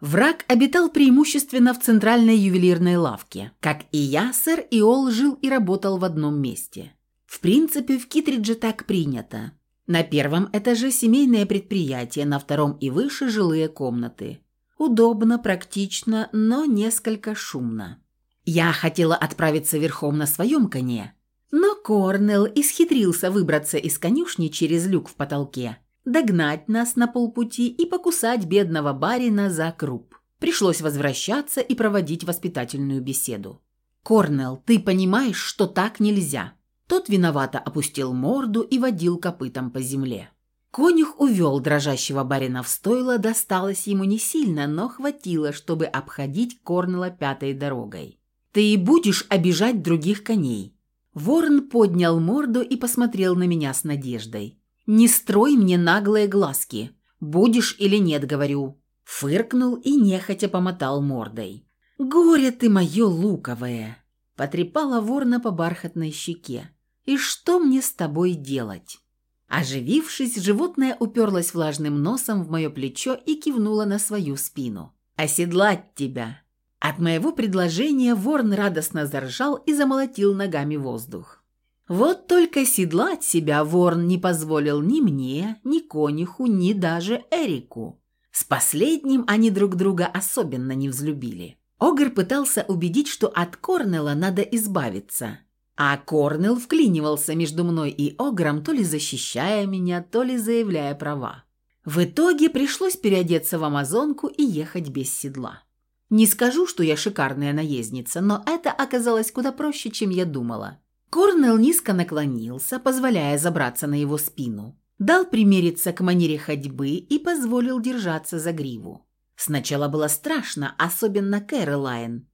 Враг обитал преимущественно в центральной ювелирной лавке. Как и я, сэр Иол жил и работал в одном месте. В принципе, в Китридже так принято. На первом этаже семейное предприятие, на втором и выше жилые комнаты. Удобно, практично, но несколько шумно. Я хотела отправиться верхом на своем коне, но Корнелл исхитрился выбраться из конюшни через люк в потолке, догнать нас на полпути и покусать бедного барина за круп. Пришлось возвращаться и проводить воспитательную беседу. «Корнелл, ты понимаешь, что так нельзя?» Тот виновато опустил морду и водил копытом по земле. Конюх увел дрожащего барина в стойло, досталось ему не сильно, но хватило, чтобы обходить Корнела пятой дорогой. «Ты и будешь обижать других коней». Ворон поднял морду и посмотрел на меня с надеждой. «Не строй мне наглые глазки. Будешь или нет, говорю». Фыркнул и нехотя помотал мордой. «Горе ты мое луковое!» Потрепала ворона по бархатной щеке. «И что мне с тобой делать?» Оживившись, животное уперлось влажным носом в мое плечо и кивнуло на свою спину. «Оседлать тебя!» От моего предложения ворон радостно заржал и замолотил ногами воздух. Вот только седлать себя ворон не позволил ни мне, ни конюху, ни даже Эрику. С последним они друг друга особенно не взлюбили. Огр пытался убедить, что от Корнела надо избавиться – а Корнел вклинивался между мной и Огром, то ли защищая меня, то ли заявляя права. В итоге пришлось переодеться в амазонку и ехать без седла. Не скажу, что я шикарная наездница, но это оказалось куда проще, чем я думала. Корнел низко наклонился, позволяя забраться на его спину. Дал примериться к манере ходьбы и позволил держаться за гриву. Сначала было страшно, особенно Кэролайн,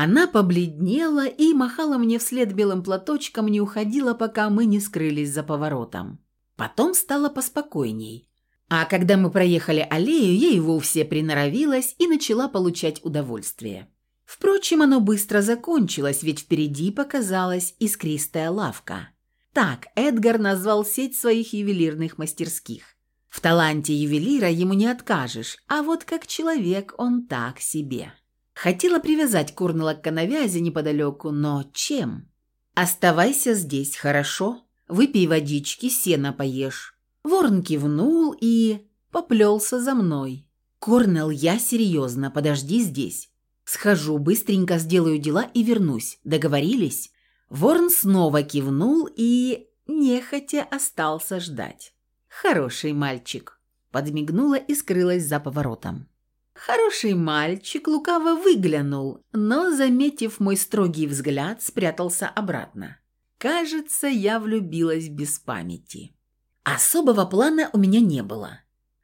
она побледнела и махала мне вслед белым платочком, не уходила, пока мы не скрылись за поворотом. Потом стало поспокойней. А когда мы проехали аллею, я и вовсе приноровилась и начала получать удовольствие. Впрочем, оно быстро закончилось, ведь впереди показалась искристая лавка. Так Эдгар назвал сеть своих ювелирных мастерских. В таланте ювелира ему не откажешь, а вот как человек он так себе. Хотела привязать Курнела к коновязи неподалеку, но чем? «Оставайся здесь, хорошо? Выпей водички, сено поешь». Ворон кивнул и поплелся за мной. «Корнел, я серьезно, подожди здесь. Схожу, быстренько сделаю дела и вернусь. Договорились?» Ворон снова кивнул и нехотя остался ждать. «Хороший мальчик», – подмигнула и скрылась за поворотом. Хороший мальчик лукаво выглянул, но, заметив мой строгий взгляд, спрятался обратно. Кажется, я влюбилась без памяти. Особого плана у меня не было.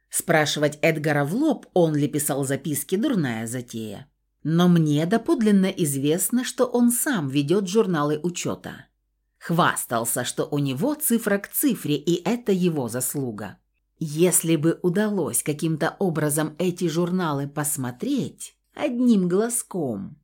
Спрашивать Эдгара в лоб, он ли писал записки, дурная затея. Но мне доподлинно известно, что он сам ведет журналы учета. Хвастался, что у него цифра к цифре, и это его заслуга. Если бы удалось каким-то образом эти журналы посмотреть одним глазком.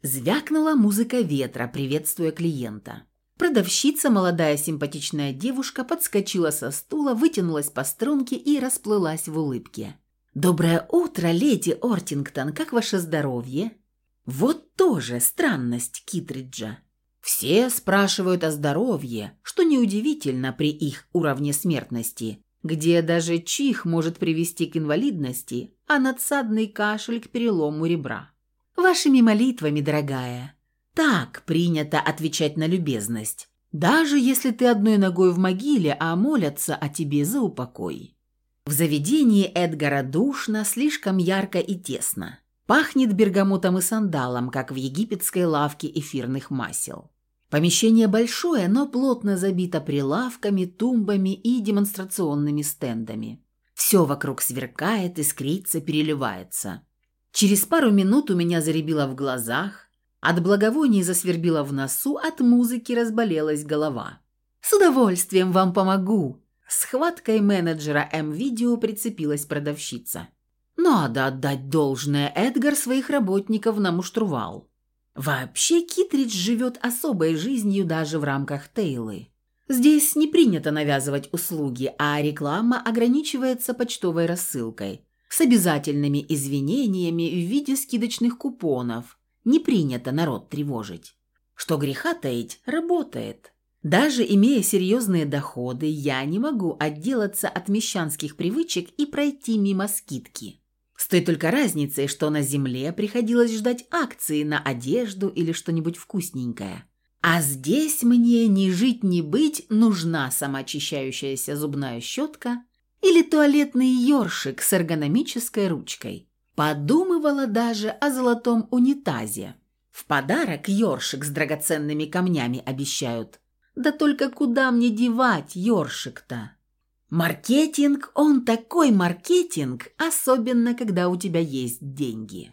Звякнула музыка ветра, приветствуя клиента. Продавщица, молодая симпатичная девушка, подскочила со стула, вытянулась по струнке и расплылась в улыбке. «Доброе утро, леди Ортингтон, как ваше здоровье?» Вот тоже странность Китриджа. Все спрашивают о здоровье, что неудивительно при их уровне смертности где даже чих может привести к инвалидности, а надсадный кашель к перелому ребра. Вашими молитвами, дорогая. Так принято отвечать на любезность, даже если ты одной ногой в могиле, а молятся о тебе за упокой. В заведении Эдгара душно, слишком ярко и тесно. Пахнет бергамотом и сандалом, как в египетской лавке эфирных масел. Помещение большое, но плотно забито прилавками, тумбами и демонстрационными стендами. Все вокруг сверкает, искрится, переливается. Через пару минут у меня заребило в глазах, от благовоний засвербило в носу, от музыки разболелась голова. «С удовольствием вам помогу!» С хваткой менеджера М-видео прицепилась продавщица. «Надо отдать должное, Эдгар своих работников намуштровал. Вообще Китридж живет особой жизнью даже в рамках Тейлы. Здесь не принято навязывать услуги, а реклама ограничивается почтовой рассылкой. с обязательными извинениями в виде скидочных купонов. Не принято народ тревожить. Что греха таить, работает. Даже имея серьезные доходы, я не могу отделаться от мещанских привычек и пройти мимо скидки. С той только разницей, что на земле приходилось ждать акции на одежду или что-нибудь вкусненькое. А здесь мне ни жить, ни быть нужна самоочищающаяся зубная щетка или туалетный ёршик с эргономической ручкой. Подумывала даже о золотом унитазе. В подарок ёршик с драгоценными камнями обещают. Да только куда мне девать ёршик-то? Маркетинг, он такой маркетинг, особенно когда у тебя есть деньги.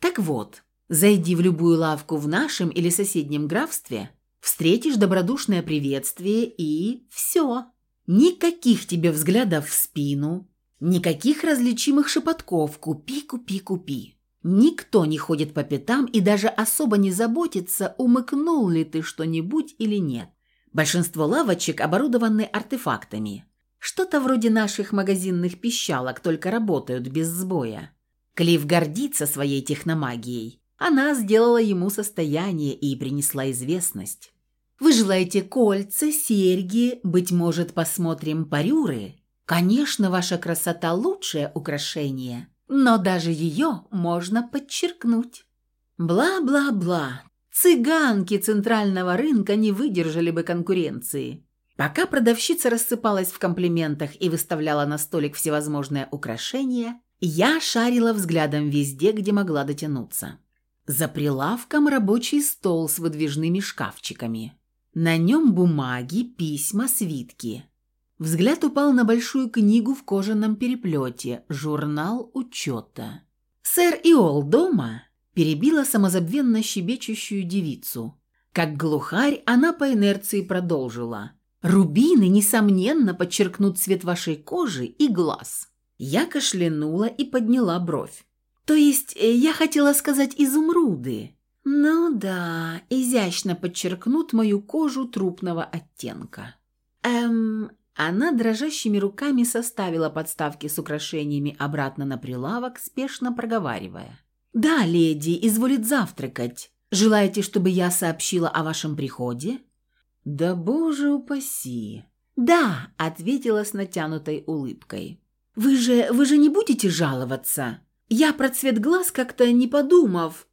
Так вот, зайди в любую лавку в нашем или соседнем графстве, встретишь добродушное приветствие и все. Никаких тебе взглядов в спину, никаких различимых шепотков «купи, купи, купи». Никто не ходит по пятам и даже особо не заботится, умыкнул ли ты что-нибудь или нет. Большинство лавочек оборудованы артефактами. Что-то вроде наших магазинных пищалок, только работают без сбоя. Клифф гордится своей техномагией. Она сделала ему состояние и принесла известность. Вы желаете кольца, серьги, быть может, посмотрим парюры? Конечно, ваша красота – лучшее украшение, но даже ее можно подчеркнуть. Бла-бла-бла. Цыганки центрального рынка не выдержали бы конкуренции. Пока продавщица рассыпалась в комплиментах и выставляла на столик всевозможные украшения, я шарила взглядом везде, где могла дотянуться. За прилавком рабочий стол с выдвижными шкафчиками. На нем бумаги, письма, свитки. Взгляд упал на большую книгу в кожаном переплете, журнал учета. «Сэр Иол дома?» – перебила самозабвенно щебечущую девицу. Как глухарь, она по инерции продолжила. «Рубины, несомненно, подчеркнут цвет вашей кожи и глаз». Я кашлянула и подняла бровь. «То есть, э, я хотела сказать изумруды?» Ну да, изящно подчеркнут мою кожу трупного оттенка. Эм, она дрожащими руками составила подставки с украшениями обратно на прилавок, спешно проговаривая. «Да, леди, изволит завтракать. Желаете, чтобы я сообщила о вашем приходе?» «Да боже упаси!» «Да», — ответила с натянутой улыбкой. «Вы же, вы же не будете жаловаться? Я про цвет глаз как-то не подумав,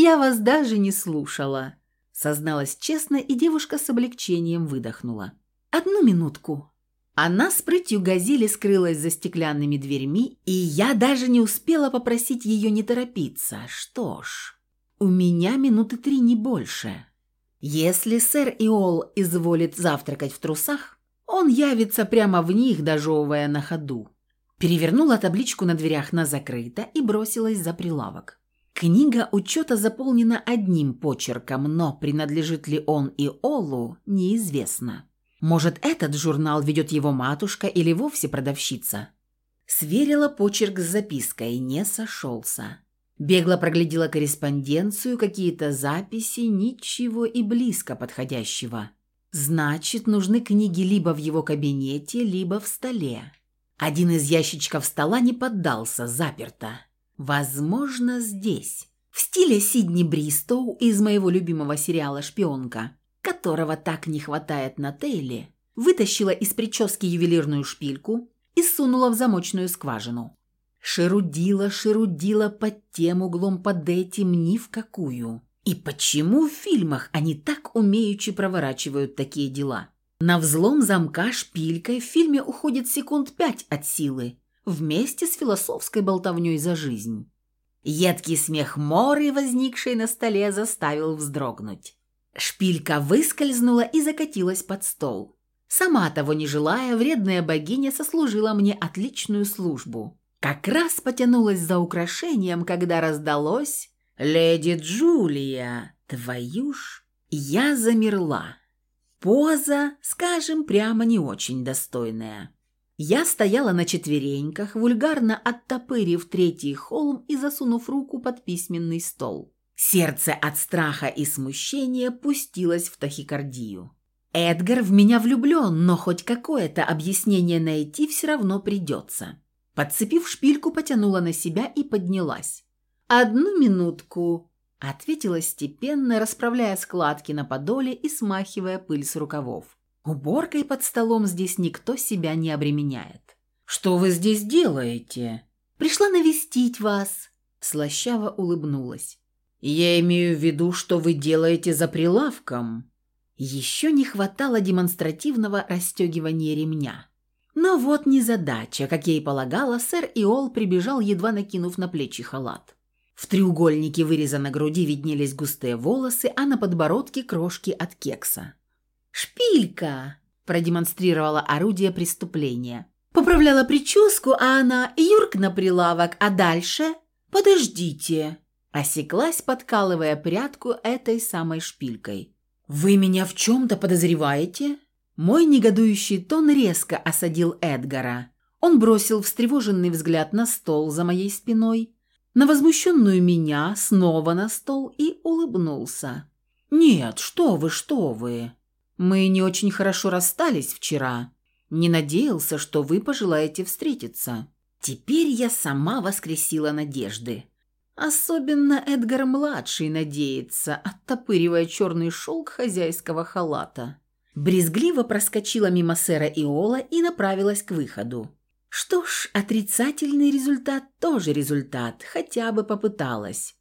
«Я вас даже не слушала», — созналась честно, и девушка с облегчением выдохнула. «Одну минутку». Она с прытью газели скрылась за стеклянными дверьми, и я даже не успела попросить ее не торопиться. Что ж, у меня минуты три не больше. Если сэр Иол изволит завтракать в трусах, он явится прямо в них, дожевывая на ходу. Перевернула табличку на дверях на закрыто и бросилась за прилавок. Книга учета заполнена одним почерком, но принадлежит ли он и Олу, неизвестно. Может, этот журнал ведет его матушка или вовсе продавщица? Сверила почерк с запиской, не сошелся. Бегло проглядела корреспонденцию, какие-то записи, ничего и близко подходящего. Значит, нужны книги либо в его кабинете, либо в столе. Один из ящичков стола не поддался, заперто. Возможно, здесь. В стиле Сидни Бристоу из моего любимого сериала «Шпионка», которого так не хватает на Тейле, вытащила из прически ювелирную шпильку и сунула в замочную скважину. Шерудила, шерудила под тем углом под этим ни в какую. И почему в фильмах они так умеючи проворачивают такие дела? На взлом замка шпилькой в фильме уходит секунд пять от силы, вместе с философской болтовней за жизнь. Едкий смех Моры, возникший на столе, заставил вздрогнуть. Шпилька выскользнула и закатилась под стол. Сама того не желая, вредная богиня сослужила мне отличную службу. Как раз потянулась за украшением, когда раздалось «Леди Джулия, твою ж!» Я замерла. Поза, скажем, прямо не очень достойная. Я стояла на четвереньках, вульгарно оттопырив третий холм и засунув руку под письменный стол. Сердце от страха и смущения пустилось в тахикардию. Эдгар в меня влюблен, но хоть какое-то объяснение найти все равно придется. Подцепив шпильку, потянула на себя и поднялась. «Одну минутку», – ответила степенно, расправляя складки на подоле и смахивая пыль с рукавов. Уборкой под столом здесь никто себя не обременяет. «Что вы здесь делаете?» «Пришла навестить вас», – слащаво улыбнулась. «Я имею в виду, что вы делаете за прилавком». Еще не хватало демонстративного расстегивания ремня. Но вот незадача, как ей полагала, сэр Иол прибежал, едва накинув на плечи халат. В треугольнике выреза на груди виднелись густые волосы, а на подбородке крошки от кекса. «Шпилька!» – продемонстрировала орудие преступления. Поправляла прическу, а она юрк на прилавок, а дальше «Подождите!» Осеклась, подкалывая прядку этой самой шпилькой. «Вы меня в чем-то подозреваете?» Мой негодующий тон резко осадил Эдгара. Он бросил встревоженный взгляд на стол за моей спиной, на возмущенную меня, снова на стол и улыбнулся. «Нет, что вы, что вы! Мы не очень хорошо расстались вчера. Не надеялся, что вы пожелаете встретиться. Теперь я сама воскресила надежды. Особенно Эдгар-младший надеется, оттопыривая черный шелк хозяйского халата брезгливо проскочила мимо сэра Иола и направилась к выходу. Что ж, отрицательный результат тоже результат, хотя бы попыталась.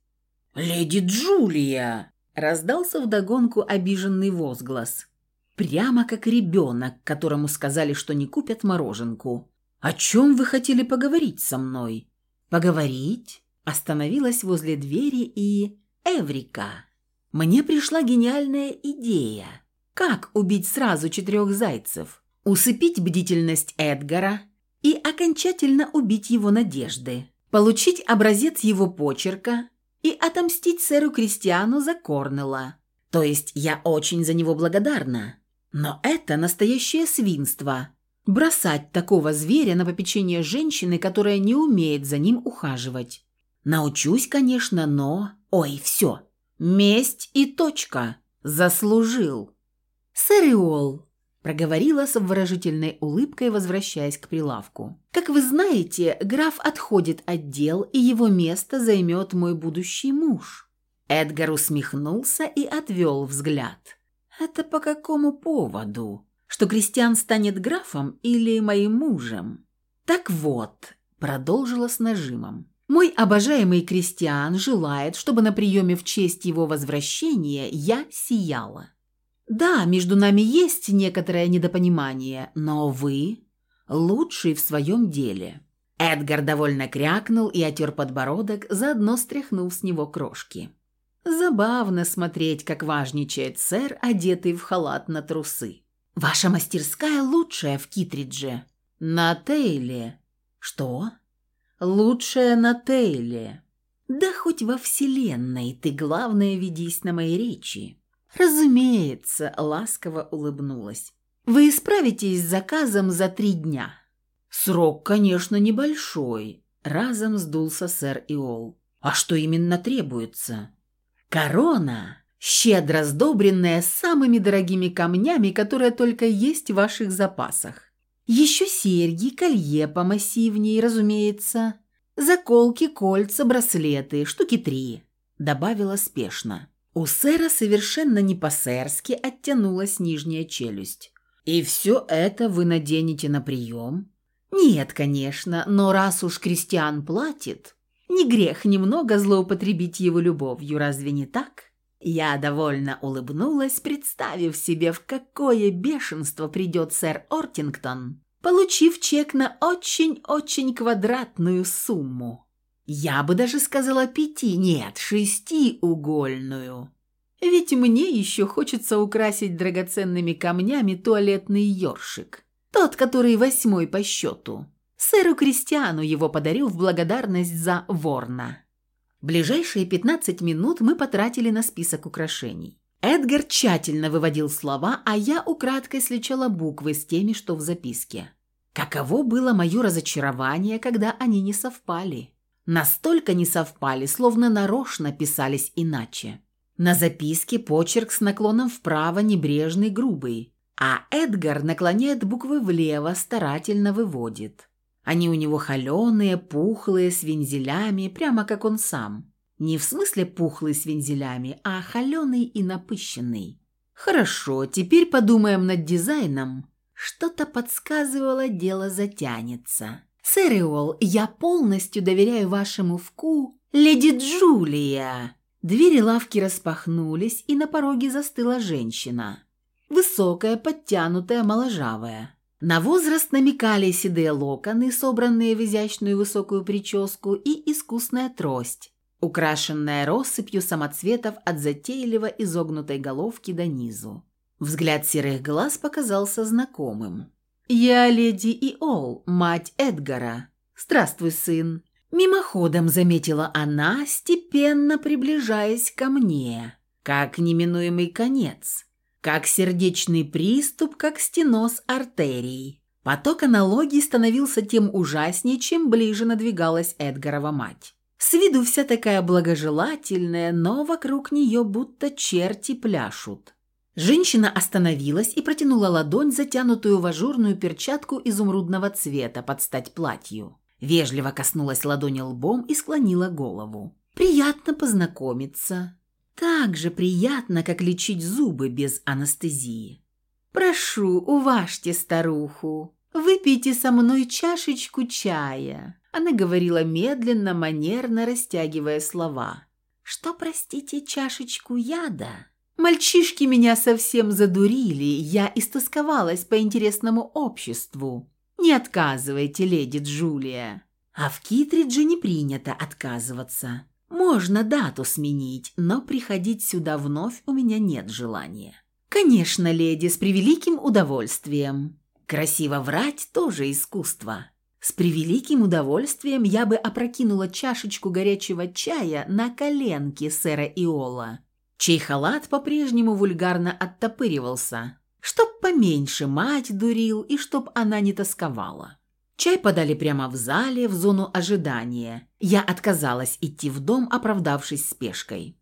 «Леди Джулия!» – раздался вдогонку обиженный возглас. Прямо как ребенок, которому сказали, что не купят мороженку. «О чем вы хотели поговорить со мной?» «Поговорить?» Остановилась возле двери и... Эврика! Мне пришла гениальная идея. Как убить сразу четырех зайцев? Усыпить бдительность Эдгара и окончательно убить его надежды. Получить образец его почерка и отомстить сэру Кристиану за Корнелла. То есть я очень за него благодарна. Но это настоящее свинство. Бросать такого зверя на попечение женщины, которая не умеет за ним ухаживать. Научусь, конечно, но... Ой, все. Месть и точка. Заслужил. «Сэр Иол», – проговорила с обворожительной улыбкой, возвращаясь к прилавку. «Как вы знаете, граф отходит от дел, и его место займет мой будущий муж». Эдгар усмехнулся и отвел взгляд. «Это по какому поводу? Что Кристиан станет графом или моим мужем?» «Так вот», – продолжила с нажимом. «Мой обожаемый Кристиан желает, чтобы на приеме в честь его возвращения я сияла. Да, между нами есть некоторое недопонимание, но вы лучший в своем деле». Эдгар довольно крякнул и отер подбородок, заодно стряхнув с него крошки. Забавно смотреть, как важничает сэр, одетый в халат на трусы. «Ваша мастерская лучшая в Китридже». «На Тейле». «Что?» «Лучшая на Тейле». «Да хоть во вселенной ты, главное, ведись на мои речи». «Разумеется», — ласково улыбнулась. «Вы справитесь с заказом за три дня». «Срок, конечно, небольшой», — разом сдулся сэр Иол. «А что именно требуется?» «Корона, щедро сдобренная самыми дорогими камнями, которые только есть в ваших запасах. Еще серьги, колье помассивнее, разумеется. Заколки, кольца, браслеты, штуки три», — добавила спешно. У сэра совершенно не по-сэрски оттянулась нижняя челюсть. «И все это вы наденете на прием?» «Нет, конечно, но раз уж крестьян платит, не грех немного злоупотребить его любовью, разве не так?» Я довольно улыбнулась, представив себе, в какое бешенство придет сэр Ортингтон, получив чек на очень-очень квадратную сумму. Я бы даже сказала пяти, нет, шестиугольную. Ведь мне еще хочется украсить драгоценными камнями туалетный ёршик. Тот, который восьмой по счету. Сэру Кристиану его подарил в благодарность за ворна. Ближайшие 15 минут мы потратили на список украшений. Эдгар тщательно выводил слова, а я украдкой сличала буквы с теми, что в записке. Каково было мое разочарование, когда они не совпали. Настолько не совпали, словно нарочно писались иначе. На записке почерк с наклоном вправо небрежный, грубый, а Эдгар наклоняет буквы влево, старательно выводит. Они у него холеные, пухлые, с вензелями, прямо как он сам. Не в смысле пухлый с вензелями, а холеный и напыщенный. Хорошо, теперь подумаем над дизайном. Что-то подсказывало, дело затянется. «Сэр Иол, я полностью доверяю вашему вку, леди Джулия!» Двери лавки распахнулись, и на пороге застыла женщина. Высокая, подтянутая, моложавая. На возраст намекали седые локоны, собранные в изящную высокую прическу, и искусная трость, украшенная россыпью самоцветов от затейливо изогнутой головки до низу. Взгляд серых глаз показался знакомым. «Я леди Иол, мать Эдгара. Здравствуй, сын». Мимоходом заметила она, степенно приближаясь ко мне, как неминуемый конец, как сердечный приступ, как стеноз артерий. Поток аналогий становился тем ужаснее, чем ближе надвигалась Эдгарова мать. С виду вся такая благожелательная, но вокруг нее будто черти пляшут. Женщина остановилась и протянула ладонь, затянутую в ажурную перчатку изумрудного цвета под стать платью. Вежливо коснулась ладони лбом и склонила голову. «Приятно познакомиться. Так же приятно, как лечить зубы без анестезии. Прошу, уважьте старуху. Выпейте со мной чашечку чая». Она говорила медленно, манерно растягивая слова. «Что, простите, чашечку яда?» Мальчишки меня совсем задурили, я истосковалась по интересному обществу. Не отказывайте, леди Джулия. А в Китридже не принято отказываться. Можно дату сменить, но приходить сюда вновь у меня нет желания. Конечно, леди, с превеликим удовольствием. Красиво врать тоже искусство. С превеликим удовольствием я бы опрокинула чашечку горячего чая на коленки сэра Иола чей халат по-прежнему вульгарно оттопыривался, чтоб поменьше мать дурил и чтоб она не тосковала. Чай подали прямо в зале, в зону ожидания. Я отказалась идти в дом, оправдавшись спешкой.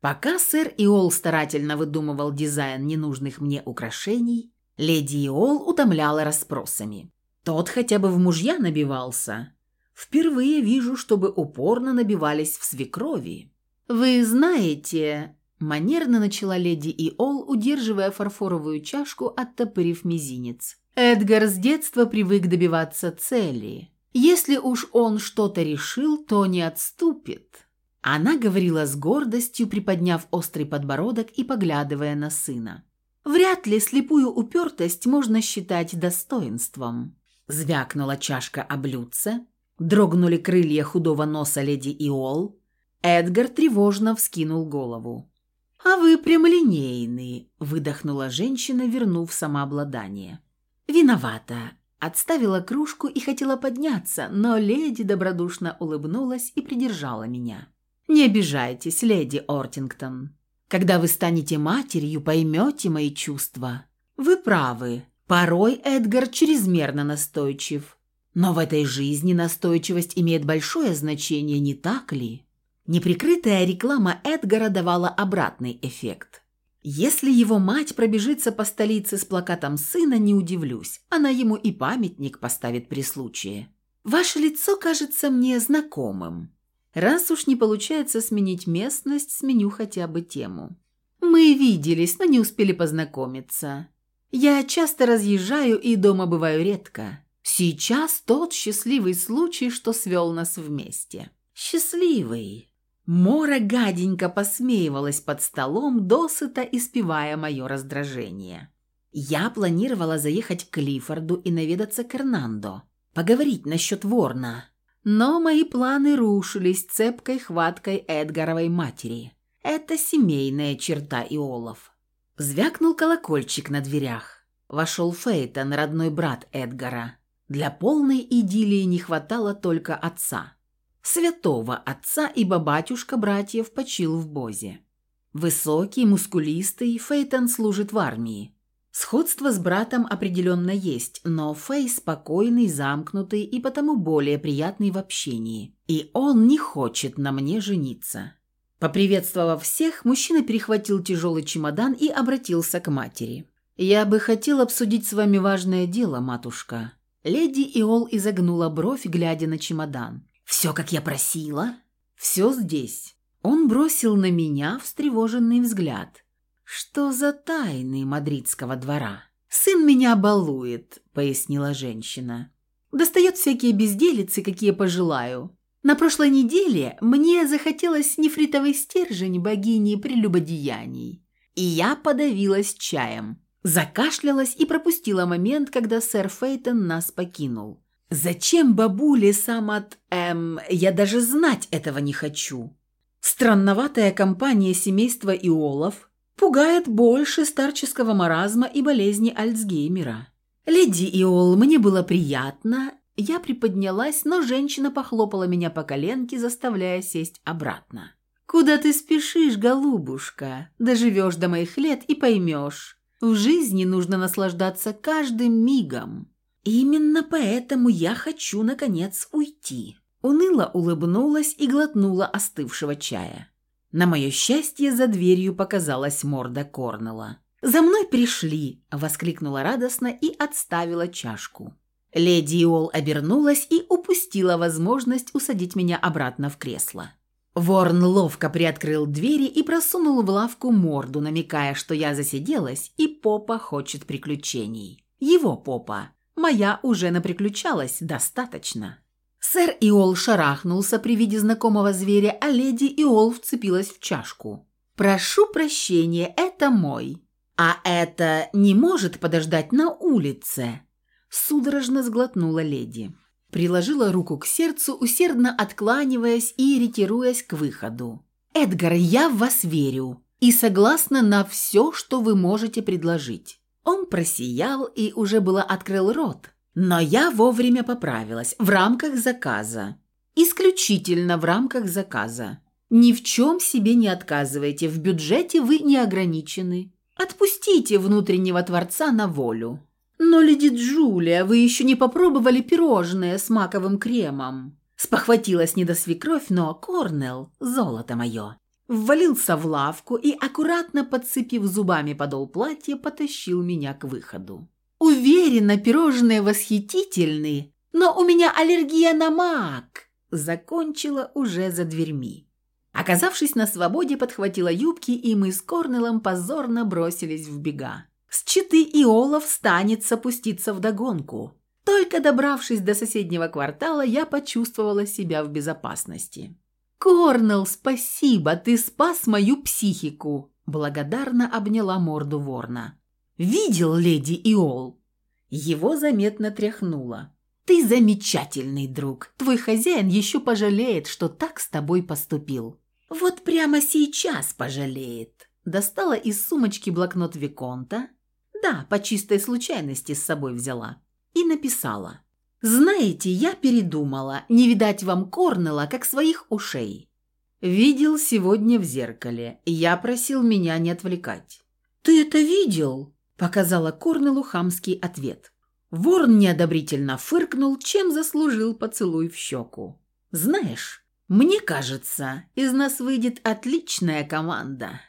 Пока сэр Иол старательно выдумывал дизайн ненужных мне украшений, леди Иол утомляла расспросами. Тот хотя бы в мужья набивался. Впервые вижу, чтобы упорно набивались в свекрови. «Вы знаете...» Манерно начала леди Иол, удерживая фарфоровую чашку, оттопырив мизинец. Эдгар с детства привык добиваться цели. Если уж он что-то решил, то не отступит. Она говорила с гордостью, приподняв острый подбородок и поглядывая на сына. «Вряд ли слепую упертость можно считать достоинством». Звякнула чашка о блюдце, дрогнули крылья худого носа леди Иол. Эдгар тревожно вскинул голову. «А вы прямолинейный», – выдохнула женщина, вернув самообладание. «Виновата». Отставила кружку и хотела подняться, но леди добродушно улыбнулась и придержала меня. «Не обижайтесь, леди Ортингтон. Когда вы станете матерью, поймете мои чувства. Вы правы. Порой Эдгар чрезмерно настойчив. Но в этой жизни настойчивость имеет большое значение, не так ли?» Неприкрытая реклама Эдгара давала обратный эффект. Если его мать пробежится по столице с плакатом сына, не удивлюсь, она ему и памятник поставит при случае. Ваше лицо кажется мне знакомым. Раз уж не получается сменить местность, сменю хотя бы тему. Мы виделись, но не успели познакомиться. Я часто разъезжаю и дома бываю редко. Сейчас тот счастливый случай, что свел нас вместе. Счастливый. Мора гаденько посмеивалась под столом, досыта испевая мое раздражение. Я планировала заехать к Клиффорду и наведаться к Эрнандо, поговорить насчет Ворна. Но мои планы рушились цепкой хваткой Эдгаровой матери. Это семейная черта Иолов. Звякнул колокольчик на дверях. Вошел Фейтон, родной брат Эдгара. Для полной идиллии не хватало только отца святого отца, ибо батюшка братьев почил в Бозе. Высокий, мускулистый, Фейтон служит в армии. Сходство с братом определенно есть, но Фей спокойный, замкнутый и потому более приятный в общении. И он не хочет на мне жениться. Поприветствовав всех, мужчина перехватил тяжелый чемодан и обратился к матери. «Я бы хотел обсудить с вами важное дело, матушка. Леди Иол изогнула бровь, глядя на чемодан. «Все, как я просила?» «Все здесь». Он бросил на меня встревоженный взгляд. «Что за тайны мадридского двора?» «Сын меня балует», — пояснила женщина. «Достает всякие безделицы, какие пожелаю. На прошлой неделе мне захотелось нефритовый стержень богини прелюбодеяний, и я подавилась чаем, закашлялась и пропустила момент, когда сэр Фейтон нас покинул. Зачем бабуле сам от... Эм, я даже знать этого не хочу. Странноватая компания семейства Иолов пугает больше старческого маразма и болезни Альцгеймера. Леди Иол, мне было приятно. Я приподнялась, но женщина похлопала меня по коленке, заставляя сесть обратно. «Куда ты спешишь, голубушка? Доживешь до моих лет и поймешь. В жизни нужно наслаждаться каждым мигом. Именно поэтому я хочу, наконец, уйти». Уныло улыбнулась и глотнула остывшего чая. На мое счастье, за дверью показалась морда Корнела. «За мной пришли!» – воскликнула радостно и отставила чашку. Леди Иол обернулась и упустила возможность усадить меня обратно в кресло. Ворн ловко приоткрыл двери и просунул в лавку морду, намекая, что я засиделась и попа хочет приключений. Его попа. Моя уже наприключалась достаточно. Сэр Иол шарахнулся при виде знакомого зверя, а леди Иол вцепилась в чашку. «Прошу прощения, это мой. А это не может подождать на улице?» Судорожно сглотнула леди. Приложила руку к сердцу, усердно откланиваясь и ретируясь к выходу. «Эдгар, я в вас верю и согласна на все, что вы можете предложить». Он просиял и уже было открыл рот, но я вовремя поправилась. В рамках заказа. Исключительно в рамках заказа. Ни в чем себе не отказывайте. В бюджете вы не ограничены. Отпустите внутреннего творца на волю. Но, леди Джулия, вы еще не попробовали пирожное с маковым кремом. Спохватилась не до свекровь, но Корнелл, золото мое. Ввалился в лавку и, аккуратно подцепив зубами подол платья, потащил меня к выходу. Уверена, пирожные восхитительные, но у меня аллергия на мак. Закончила уже за дверьми. Оказавшись на свободе, подхватила юбки, и мы с Корнелом позорно бросились в бега. С читы Иолов станется пуститься в догонку. Только добравшись до соседнего квартала, я почувствовала себя в безопасности. «Корнел, спасибо, ты спас мою психику!» Благодарно обняла морду ворна. Видел леди Иол?» Его заметно тряхнуло. «Ты замечательный друг. Твой хозяин еще пожалеет, что так с тобой поступил». «Вот прямо сейчас пожалеет». Достала из сумочки блокнот Виконта. Да, по чистой случайности с собой взяла. И написала. «Знаете, я передумала. Не видать вам Корнела, как своих ушей». Видел сегодня в зеркале. Я просил меня не отвлекать. «Ты это видел?» Показала Корнелу хамский ответ. Ворон неодобрительно фыркнул, чем заслужил поцелуй в щеку. «Знаешь, мне кажется, из нас выйдет отличная команда».